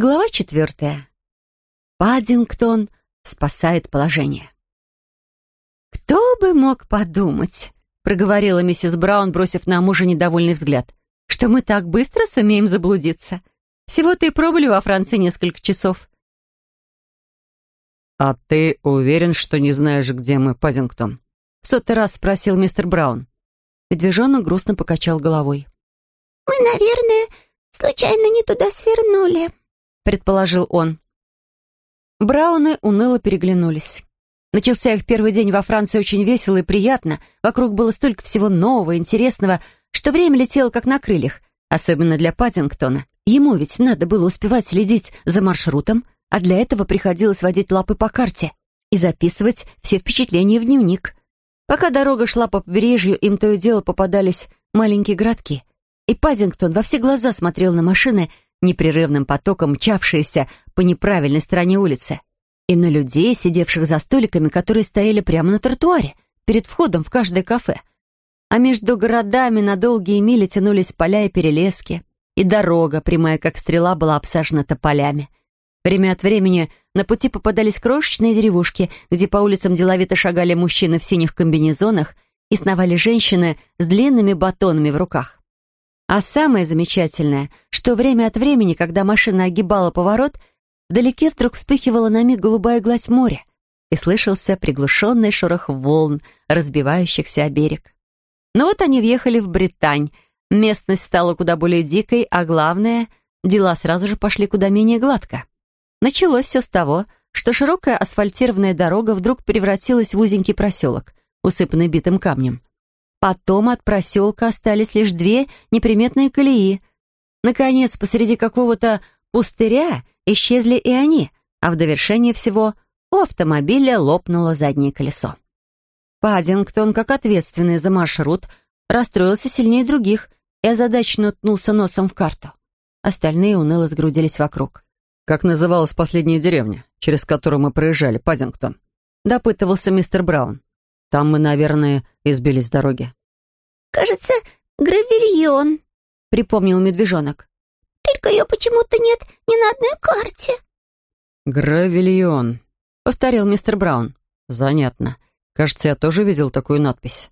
Глава четвертая. Паддингтон спасает положение. «Кто бы мог подумать?» — проговорила миссис Браун, бросив на мужа недовольный взгляд. «Что мы так быстро сумеем заблудиться? Всего-то и пробыли во Франции несколько часов». «А ты уверен, что не знаешь, где мы, Паддингтон?» — в сотый раз спросил мистер Браун. Медвежонок грустно покачал головой. «Мы, наверное, случайно не туда свернули», — предположил он. Брауны уныло переглянулись. Начался их первый день во Франции очень весело и приятно. Вокруг было столько всего нового, интересного, что время летело как на крыльях, особенно для Паттингтона. Ему ведь надо было успевать следить за маршрутом, а для этого приходилось водить лапы по карте и записывать все впечатления в дневник. Пока дорога шла по побережью, им то и дело попадались маленькие городки. И Пазингтон во все глаза смотрел на машины, непрерывным потоком мчавшиеся по неправильной стороне улицы, и на людей, сидевших за столиками, которые стояли прямо на тротуаре, перед входом в каждое кафе. А между городами на долгие мили тянулись поля и перелески, и дорога, прямая как стрела, была обсажена тополями. Время от времени на пути попадались крошечные деревушки, где по улицам деловито шагали мужчины в синих комбинезонах и сновали женщины с длинными батонами в руках. А самое замечательное, что время от времени, когда машина огибала поворот, вдалеке вдруг вспыхивала на миг голубая гладь моря и слышался приглушенный шорох волн, разбивающихся о берег. Но вот они въехали в Британь. Местность стала куда более дикой, а главное, дела сразу же пошли куда менее гладко. Началось все с того, что широкая асфальтированная дорога вдруг превратилась в узенький проселок, усыпанный битым камнем. Потом от проселка остались лишь две неприметные колеи. Наконец, посреди какого-то пустыря исчезли и они, а в довершение всего у автомобиля лопнуло заднее колесо. Паддингтон, как ответственный за маршрут, расстроился сильнее других и озадаченно уткнулся носом в карту. Остальные уныло сгрудились вокруг. «Как называлась последняя деревня, через которую мы проезжали, Паддингтон?» — допытывался мистер Браун. Там мы, наверное, избились с дороги. «Кажется, Гравильон», — припомнил медвежонок. «Только ее почему-то нет ни на одной карте». «Гравильон», — повторил мистер Браун. «Занятно. Кажется, я тоже видел такую надпись».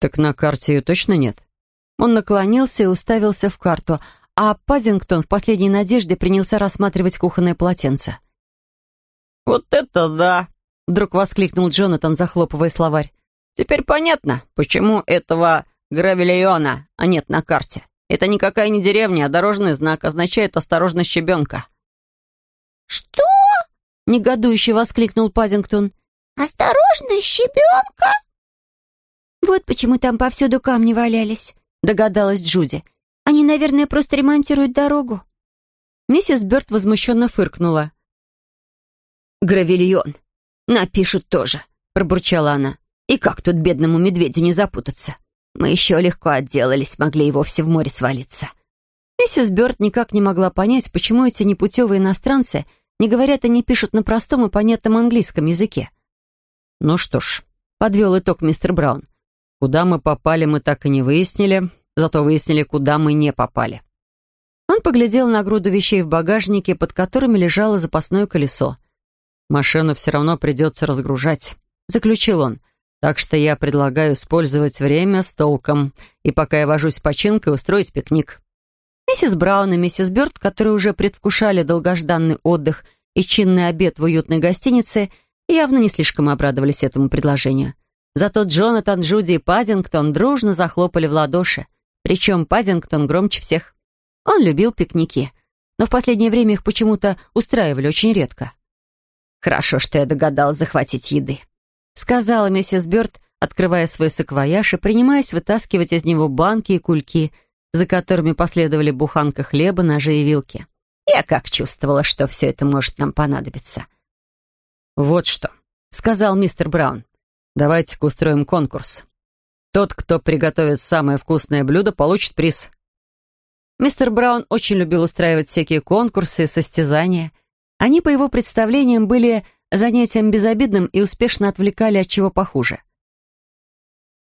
«Так на карте ее точно нет?» Он наклонился и уставился в карту, а Пазингтон в последней надежде принялся рассматривать кухонное полотенце. «Вот это да!» Вдруг воскликнул Джонатан, захлопывая словарь. «Теперь понятно, почему этого гравелиона а нет на карте. Это никакая не деревня, а дорожный знак означает «осторожно, щебенка». «Что?» — негодующе воскликнул Пазингтон. «Осторожно, щебенка!» «Вот почему там повсюду камни валялись», — догадалась Джуди. «Они, наверное, просто ремонтируют дорогу». Миссис Бёрд возмущенно фыркнула. «Гравильон. «Напишут тоже», — пробурчала она. «И как тут бедному медведю не запутаться? Мы еще легко отделались, могли и вовсе в море свалиться». Миссис Бёрд никак не могла понять, почему эти непутевые иностранцы не говорят и не пишут на простом и понятном английском языке. «Ну что ж», — подвел итог мистер Браун. «Куда мы попали, мы так и не выяснили, зато выяснили, куда мы не попали». Он поглядел на груду вещей в багажнике, под которыми лежало запасное колесо. Машину все равно придется разгружать», — заключил он. «Так что я предлагаю использовать время с толком и, пока я вожусь починкой, устроить пикник». Миссис Браун и миссис Бёрд, которые уже предвкушали долгожданный отдых и чинный обед в уютной гостинице, явно не слишком обрадовались этому предложению. Зато Джонатан, Джуди и Паддингтон дружно захлопали в ладоши. Причем Паддингтон громче всех. Он любил пикники, но в последнее время их почему-то устраивали очень редко. «Хорошо, что я догадалась захватить еды», — сказала миссис Бёрд, открывая свой саквояж и принимаясь вытаскивать из него банки и кульки, за которыми последовали буханка хлеба, ножи и вилки. «Я как чувствовала, что все это может нам понадобиться». «Вот что», — сказал мистер Браун. «Давайте-ка устроим конкурс. Тот, кто приготовит самое вкусное блюдо, получит приз». Мистер Браун очень любил устраивать всякие конкурсы и состязания — они, по его представлениям, были занятием безобидным и успешно отвлекали от чего похуже.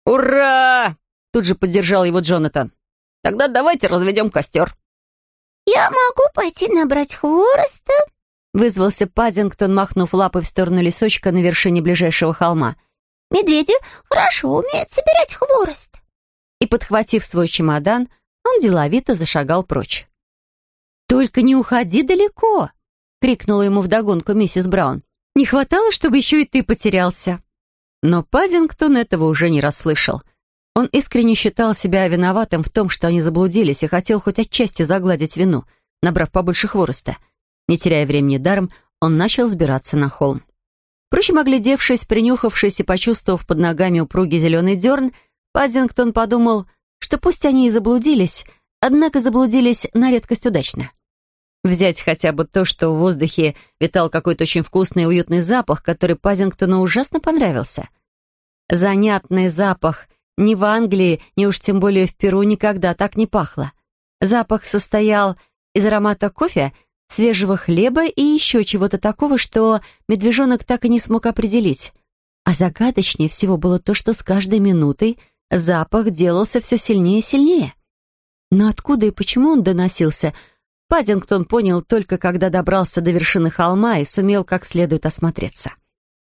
«Ура!» — тут же поддержал его Джонатан. «Тогда давайте разведем костер». «Я могу пойти набрать хвороста?» Вызвался Пазингтон, махнув лапой в сторону лесочка на вершине ближайшего холма. «Медведи хорошо умеют собирать хворост». И, подхватив свой чемодан, он деловито зашагал прочь. «Только не уходи далеко!» — крикнула ему вдогонку миссис Браун. «Не хватало, чтобы еще и ты потерялся!» Но Пазингтон этого уже не расслышал. Он искренне считал себя виноватым в том, что они заблудились, и хотел хоть отчасти загладить вину, набрав побольше хвороста. Не теряя времени даром, он начал сбираться на холм. Впрочем, оглядевшись, принюхавшись и почувствовав под ногами упругий зеленый дерн, Пазингтон подумал, что пусть они и заблудились, однако заблудились на редкость удачно. Взять хотя бы то, что в воздухе витал какой-то очень вкусный и уютный запах, который Пазингтону ужасно понравился. Занятный запах. Ни в Англии, ни уж тем более в Перу никогда так не пахло. Запах состоял из аромата кофе, свежего хлеба и еще чего-то такого, что медвежонок так и не смог определить. А загадочнее всего было то, что с каждой минутой запах делался все сильнее и сильнее. Но откуда и почему он доносился — Паддингтон понял только, когда добрался до вершины холма и сумел как следует осмотреться.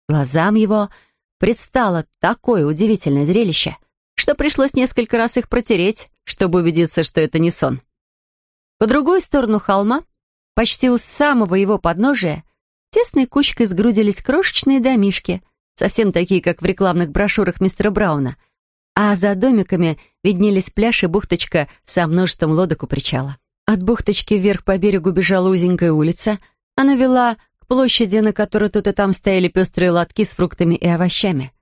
Глазам его предстало такое удивительное зрелище, что пришлось несколько раз их протереть, чтобы убедиться, что это не сон. По другую сторону холма, почти у самого его подножия, тесной кучкой сгрудились крошечные домишки, совсем такие, как в рекламных брошюрах мистера Брауна, а за домиками виднелись пляж и бухточка со множеством лодок у причала. От бухточки вверх по берегу бежала узенькая улица. Она вела к площади, на которой тут и там стояли пестрые лотки с фруктами и овощами.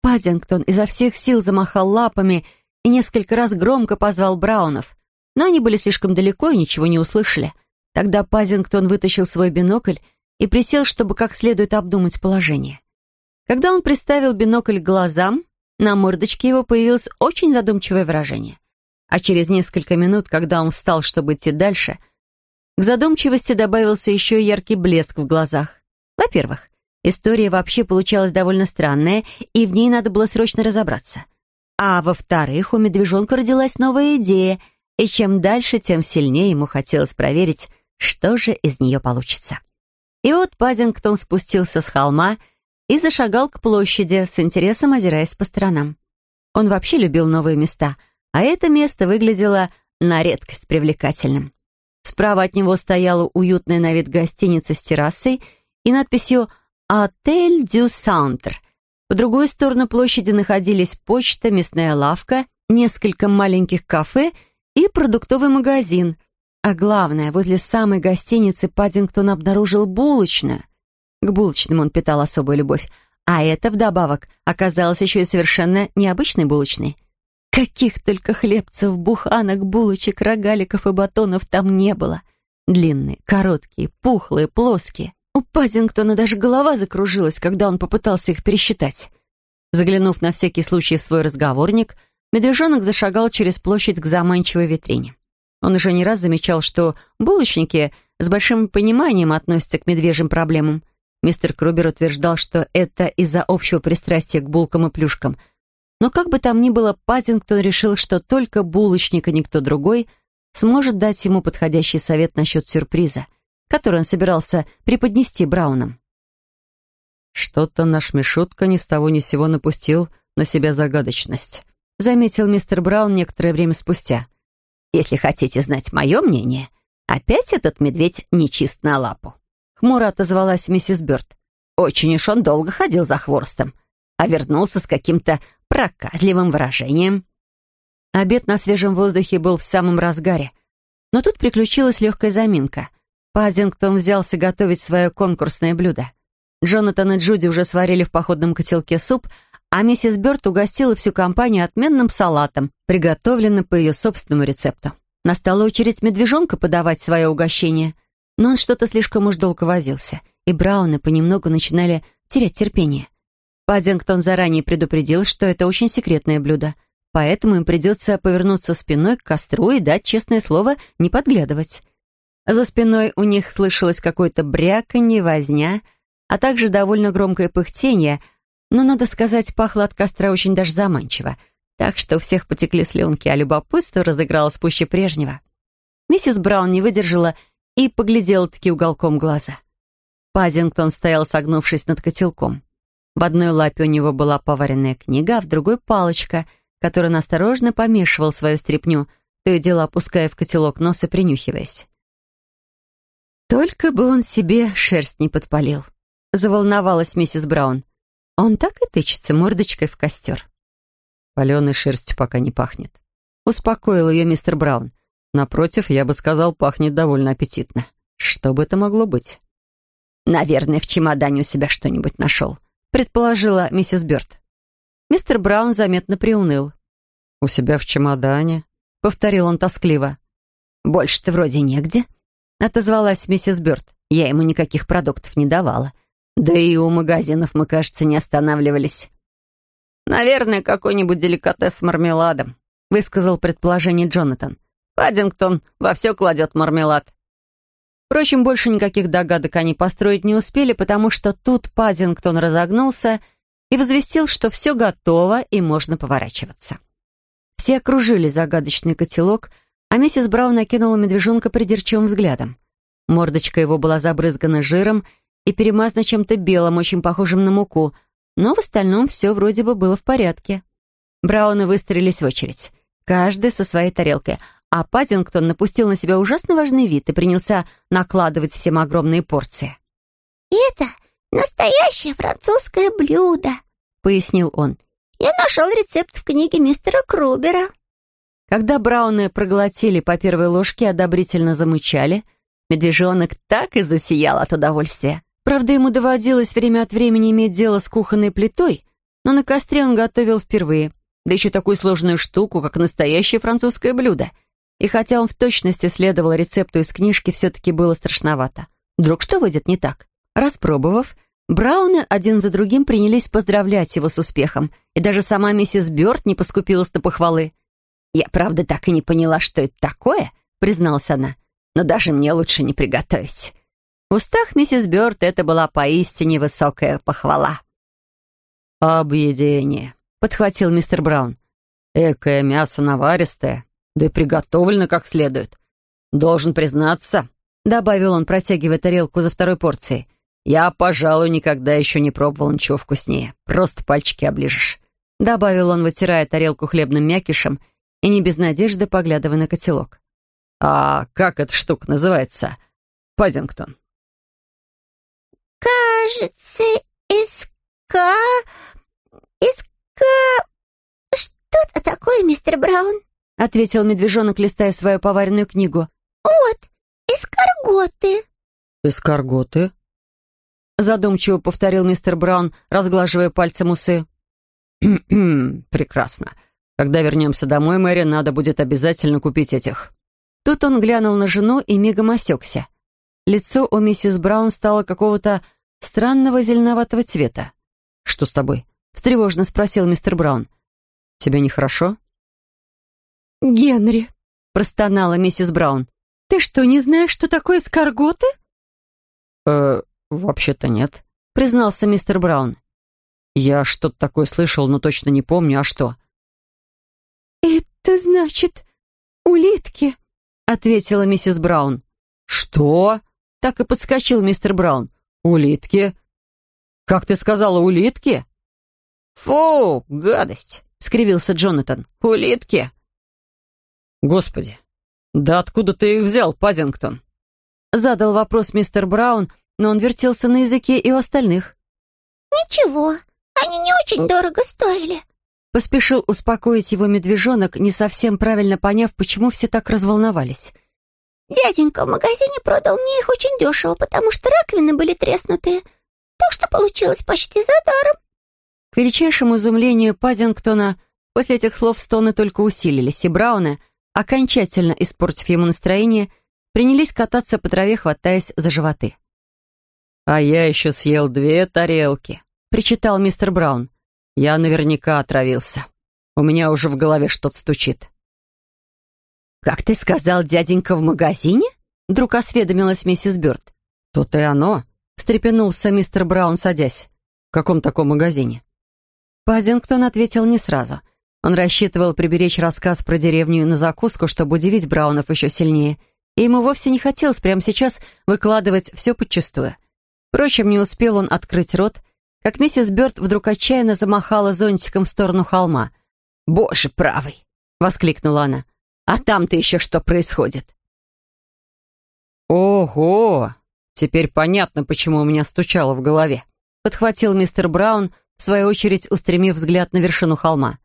Паддингтон изо всех сил замахал лапами и несколько раз громко позвал Браунов, но они были слишком далеко и ничего не услышали. Тогда Пазингтон вытащил свой бинокль и присел, чтобы как следует обдумать положение. Когда он приставил бинокль к глазам, на мордочке его появилось очень задумчивое выражение а через несколько минут, когда он встал, чтобы идти дальше, к задумчивости добавился еще яркий блеск в глазах. Во-первых, история вообще получалась довольно странная, и в ней надо было срочно разобраться. А во-вторых, у медвежонка родилась новая идея, и чем дальше, тем сильнее ему хотелось проверить, что же из нее получится. И вот Пазингтон спустился с холма и зашагал к площади, с интересом озираясь по сторонам. Он вообще любил новые места — а это место выглядело на редкость привлекательным. Справа от него стояла уютная на вид гостиница с террасой и надписью «Отель дю Сантр». По другую сторону площади находились почта, мясная лавка, несколько маленьких кафе и продуктовый магазин. А главное, возле самой гостиницы Паддингтон обнаружил булочную. К булочным он питал особую любовь, а это вдобавок оказалось еще и совершенно необычной булочной. Каких только хлебцев, буханок, булочек, рогаликов и батонов там не было. Длинные, короткие, пухлые, плоские. У Пазингтона даже голова закружилась, когда он попытался их пересчитать. Заглянув на всякий случай в свой разговорник, медвежонок зашагал через площадь к заманчивой витрине. Он уже не раз замечал, что булочники с большим пониманием относятся к медвежьим проблемам. Мистер Крубер утверждал, что это из-за общего пристрастия к булкам и плюшкам – но как бы там ни было, Пазингтон решил, что только булочник и никто другой сможет дать ему подходящий совет насчет сюрприза, который он собирался преподнести Браунам. «Что-то наш Мишутка ни с того ни сего напустил на себя загадочность», заметил мистер Браун некоторое время спустя. «Если хотите знать мое мнение, опять этот медведь нечист на лапу», хмуро отозвалась миссис Бёрд. «Очень уж он долго ходил за хворостом, а вернулся с каким-то проказливым выражением. Обед на свежем воздухе был в самом разгаре. Но тут приключилась легкая заминка. Пазингтон взялся готовить свое конкурсное блюдо. Джонатан и Джуди уже сварили в походном котелке суп, а миссис Бёрд угостила всю компанию отменным салатом, приготовленным по ее собственному рецепту. Настала очередь медвежонка подавать свое угощение, но он что-то слишком уж долго возился, и Брауны понемногу начинали терять терпение. Паддингтон заранее предупредил, что это очень секретное блюдо, поэтому им придется повернуться спиной к костру и дать честное слово не подглядывать. За спиной у них слышалось какое-то бряканье, возня, а также довольно громкое пыхтение, но, надо сказать, пахло от костра очень даже заманчиво, так что у всех потекли слюнки, а любопытство разыгралось пуще прежнего. Миссис Браун не выдержала и поглядела-таки уголком глаза. Пазингтон стоял, согнувшись над котелком. В одной лапе у него была поваренная книга, а в другой — палочка, которую он осторожно помешивал свою стряпню, то и дело опуская в котелок нос и принюхиваясь. Только бы он себе шерсть не подпалил. Заволновалась миссис Браун. Он так и тычется мордочкой в костер. Паленой шерстью пока не пахнет. Успокоил ее мистер Браун. Напротив, я бы сказал, пахнет довольно аппетитно. Что бы это могло быть? «Наверное, в чемодане у себя что-нибудь нашел», предположила миссис Бёрд. Мистер Браун заметно приуныл. «У себя в чемодане?» — повторил он тоскливо. «Больше-то вроде негде», — отозвалась миссис Бёрд. «Я ему никаких продуктов не давала. Да и у магазинов мы, кажется, не останавливались». «Наверное, какой-нибудь деликатес с мармеладом», — высказал предположение Джонатан. «Паддингтон во все кладет мармелад». Впрочем, больше никаких догадок они построить не успели, потому что тут Пазингтон разогнулся и возвестил, что все готово и можно поворачиваться. Все окружили загадочный котелок, а миссис Браун накинула медвежонка придирчивым взглядом. Мордочка его была забрызгана жиром и перемазана чем-то белым, очень похожим на муку, но в остальном все вроде бы было в порядке. Брауны выстроились в очередь, каждый со своей тарелкой, а Пазингтон напустил на себя ужасно важный вид и принялся накладывать всем огромные порции. «Это настоящее французское блюдо», — пояснил он. «Я нашел рецепт в книге мистера Крубера». Когда брауны проглотили по первой ложке и одобрительно замычали, медвежонок так и засиял от удовольствия. Правда, ему доводилось время от времени иметь дело с кухонной плитой, но на костре он готовил впервые, да еще такую сложную штуку, как настоящее французское блюдо — и хотя он в точности следовал рецепту из книжки, все-таки было страшновато. Вдруг что выйдет не так? Распробовав, Брауны один за другим принялись поздравлять его с успехом, и даже сама миссис Бёрд не поскупилась на похвалы. «Я, правда, так и не поняла, что это такое», — призналась она. «Но даже мне лучше не приготовить». В устах миссис Бёрд это была поистине высокая похвала. «Объедение», — подхватил мистер Браун. «Экое мясо наваристое, да и приготовлено как следует. Должен признаться, добавил он, протягивая тарелку за второй порцией. Я, пожалуй, никогда еще не пробовал ничего вкуснее. Просто пальчики оближешь. Добавил он, вытирая тарелку хлебным мякишем и не без надежды поглядывая на котелок. «А как эта штука называется? Пазингтон?» «Кажется, иска... иска... Что-то такое, мистер Браун?» — ответил медвежонок, листая свою поваренную книгу. «Вот, эскарготы». «Эскарготы?» Задумчиво повторил мистер Браун, разглаживая пальцем усы. «Прекрасно. Когда вернемся домой, Мэри, надо будет обязательно купить этих». Тут он глянул на жену и мигом осекся. Лицо у миссис Браун стало какого-то странного зеленоватого цвета. «Что с тобой?» — встревожно спросил мистер Браун. «Тебе нехорошо?» «Генри», — простонала миссис Браун, «ты что, не знаешь, что такое скорготы?» «Э, вообще-то нет», — признался мистер Браун. «Я что-то такое слышал, но точно не помню, а что?» «Это значит улитки», — ответила миссис Браун. «Что?» — так и подскочил мистер Браун. «Улитки? Как ты сказала, улитки?» «Фу, гадость!» — скривился Джонатан. «Улитки!» «Господи, да откуда ты их взял, Пазингтон?» Задал вопрос мистер Браун, но он вертелся на языке и у остальных. «Ничего, они не очень дорого стоили», — поспешил успокоить его медвежонок, не совсем правильно поняв, почему все так разволновались. «Дяденька в магазине продал мне их очень дешево, потому что раковины были треснутые, так что получилось почти за даром». К величайшему изумлению Пазингтона после этих слов стоны только усилились, и Брауны — окончательно испортив ему настроение, принялись кататься по траве, хватаясь за животы. «А я еще съел две тарелки», — причитал мистер Браун. «Я наверняка отравился. У меня уже в голове что-то стучит». «Как ты сказал, дяденька в магазине?» Вдруг осведомилась миссис Бёрд. «То-то и оно», — встрепенулся мистер Браун, садясь. «В каком таком магазине?» Пазингтон ответил не сразу — он рассчитывал приберечь рассказ про деревню на закуску, чтобы удивить Браунов еще сильнее, и ему вовсе не хотелось прямо сейчас выкладывать все подчистую. Впрочем, не успел он открыть рот, как миссис Бёрд вдруг отчаянно замахала зонтиком в сторону холма. «Боже правый!» — воскликнула она. «А там-то еще что происходит?» «Ого! Теперь понятно, почему у меня стучало в голове», — подхватил мистер Браун, в свою очередь устремив взгляд на вершину холма.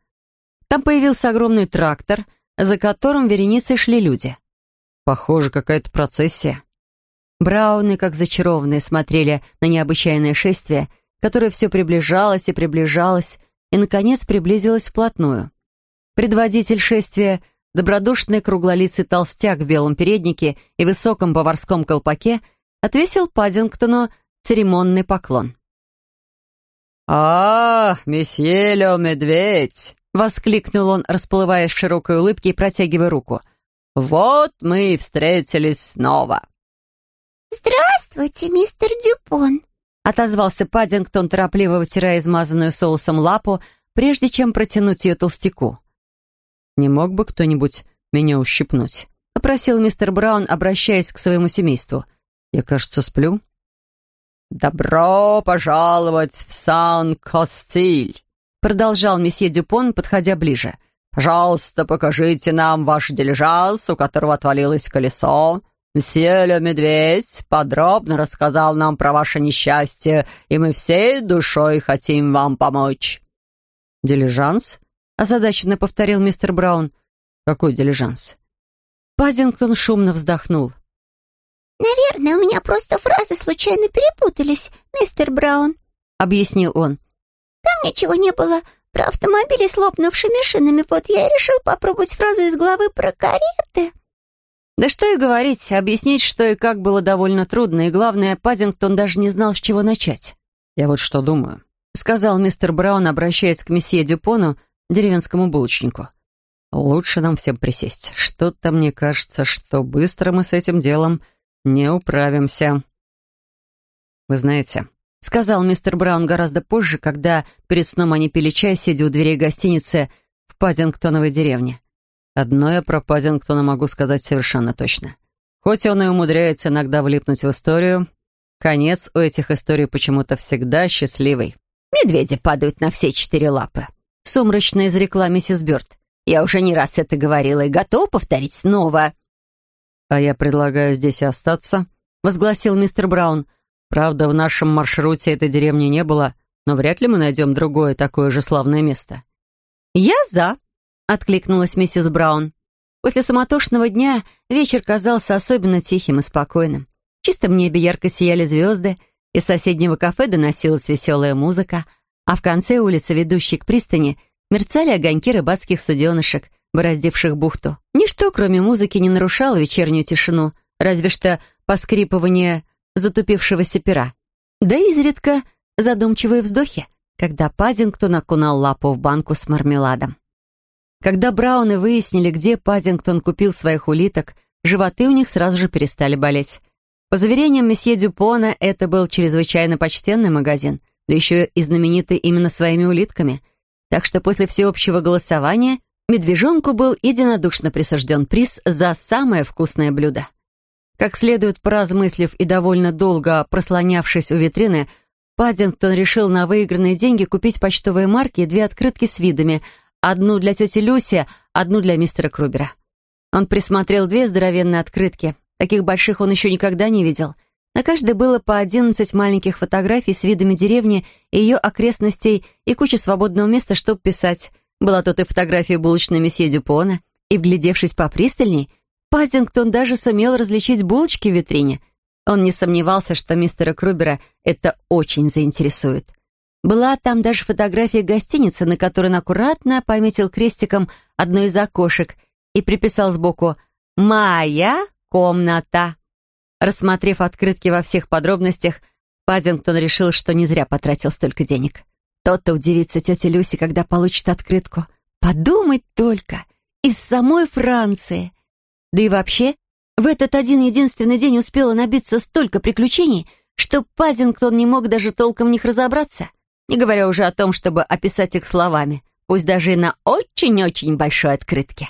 Там появился огромный трактор, за которым вереницей шли люди. Похоже, какая-то процессия. Брауны, как зачарованные, смотрели на необычайное шествие, которое все приближалось и приближалось, и, наконец, приблизилось вплотную. Предводитель шествия, добродушный круглолицый толстяк в белом переднике и высоком поварском колпаке, отвесил Паддингтону церемонный поклон. «А, месье Ле Медведь!» — воскликнул он, расплываясь в широкой улыбке и протягивая руку. «Вот мы и встретились снова!» «Здравствуйте, мистер Дюпон!» — отозвался Паддингтон, торопливо вытирая измазанную соусом лапу, прежде чем протянуть ее толстяку. «Не мог бы кто-нибудь меня ущипнуть?» — попросил мистер Браун, обращаясь к своему семейству. «Я, кажется, сплю». «Добро пожаловать в Сан-Костиль!» Продолжал месье Дюпон, подходя ближе. «Пожалуйста, покажите нам ваш дилижанс, у которого отвалилось колесо. Месье Ле Медведь подробно рассказал нам про ваше несчастье, и мы всей душой хотим вам помочь». «Дилижанс?» — озадаченно повторил мистер Браун. «Какой дилижанс?» Пазингтон шумно вздохнул. «Наверное, у меня просто фразы случайно перепутались, мистер Браун», — объяснил он. Там ничего не было про автомобили с лопнувшими шинами. Вот я и решил попробовать фразу из главы про кареты. Да что и говорить, объяснить, что и как было довольно трудно, и главное, Пазингтон даже не знал, с чего начать. «Я вот что думаю», — сказал мистер Браун, обращаясь к месье Дюпону, деревенскому булочнику. «Лучше нам всем присесть. Что-то мне кажется, что быстро мы с этим делом не управимся». «Вы знаете, — сказал мистер Браун гораздо позже, когда перед сном они пили чай, сидя у дверей гостиницы в Паддингтоновой деревне. «Одно я про Паддингтона могу сказать совершенно точно. Хоть он и умудряется иногда влипнуть в историю, конец у этих историй почему-то всегда счастливый». «Медведи падают на все четыре лапы», — сумрачно изрекла миссис Бёрд. «Я уже не раз это говорила и готова повторить снова». «А я предлагаю здесь остаться», — возгласил мистер Браун, — Правда, в нашем маршруте этой деревни не было, но вряд ли мы найдем другое такое же славное место». «Я за», — откликнулась миссис Браун. После суматошного дня вечер казался особенно тихим и спокойным. В чистом небе ярко сияли звезды, из соседнего кафе доносилась веселая музыка, а в конце улицы, ведущей к пристани, мерцали огоньки рыбацких суденышек, бороздивших бухту. Ничто, кроме музыки, не нарушало вечернюю тишину, разве что поскрипывание затупившегося пера. Да изредка задумчивые вздохи, когда Пазингтон окунал лапу в банку с мармеладом. Когда Брауны выяснили, где Пазингтон купил своих улиток, животы у них сразу же перестали болеть. По заверениям месье Дюпона, это был чрезвычайно почтенный магазин, да еще и знаменитый именно своими улитками. Так что после всеобщего голосования медвежонку был единодушно присужден приз за самое вкусное блюдо. Как следует поразмыслив и довольно долго прослонявшись у витрины, Паддингтон решил на выигранные деньги купить почтовые марки и две открытки с видами, одну для тети Люси, одну для мистера Крубера. Он присмотрел две здоровенные открытки. Таких больших он еще никогда не видел. На каждой было по одиннадцать маленьких фотографий с видами деревни и ее окрестностей и куча свободного места, чтобы писать. Была тут и фотография булочной месье Дюпона, и, вглядевшись попристальней, Пазингтон даже сумел различить булочки в витрине. Он не сомневался, что мистера Крубера это очень заинтересует. Была там даже фотография гостиницы, на которой он аккуратно пометил крестиком одно из окошек и приписал сбоку «Моя комната». Рассмотрев открытки во всех подробностях, Пазингтон решил, что не зря потратил столько денег. Тот-то удивится тетя Люси, когда получит открытку. Подумать только! Из самой Франции! Да и вообще, в этот один единственный день успела набиться столько приключений, что Паддингтон не мог даже толком в них разобраться, не говоря уже о том, чтобы описать их словами, пусть даже и на очень-очень большой открытке.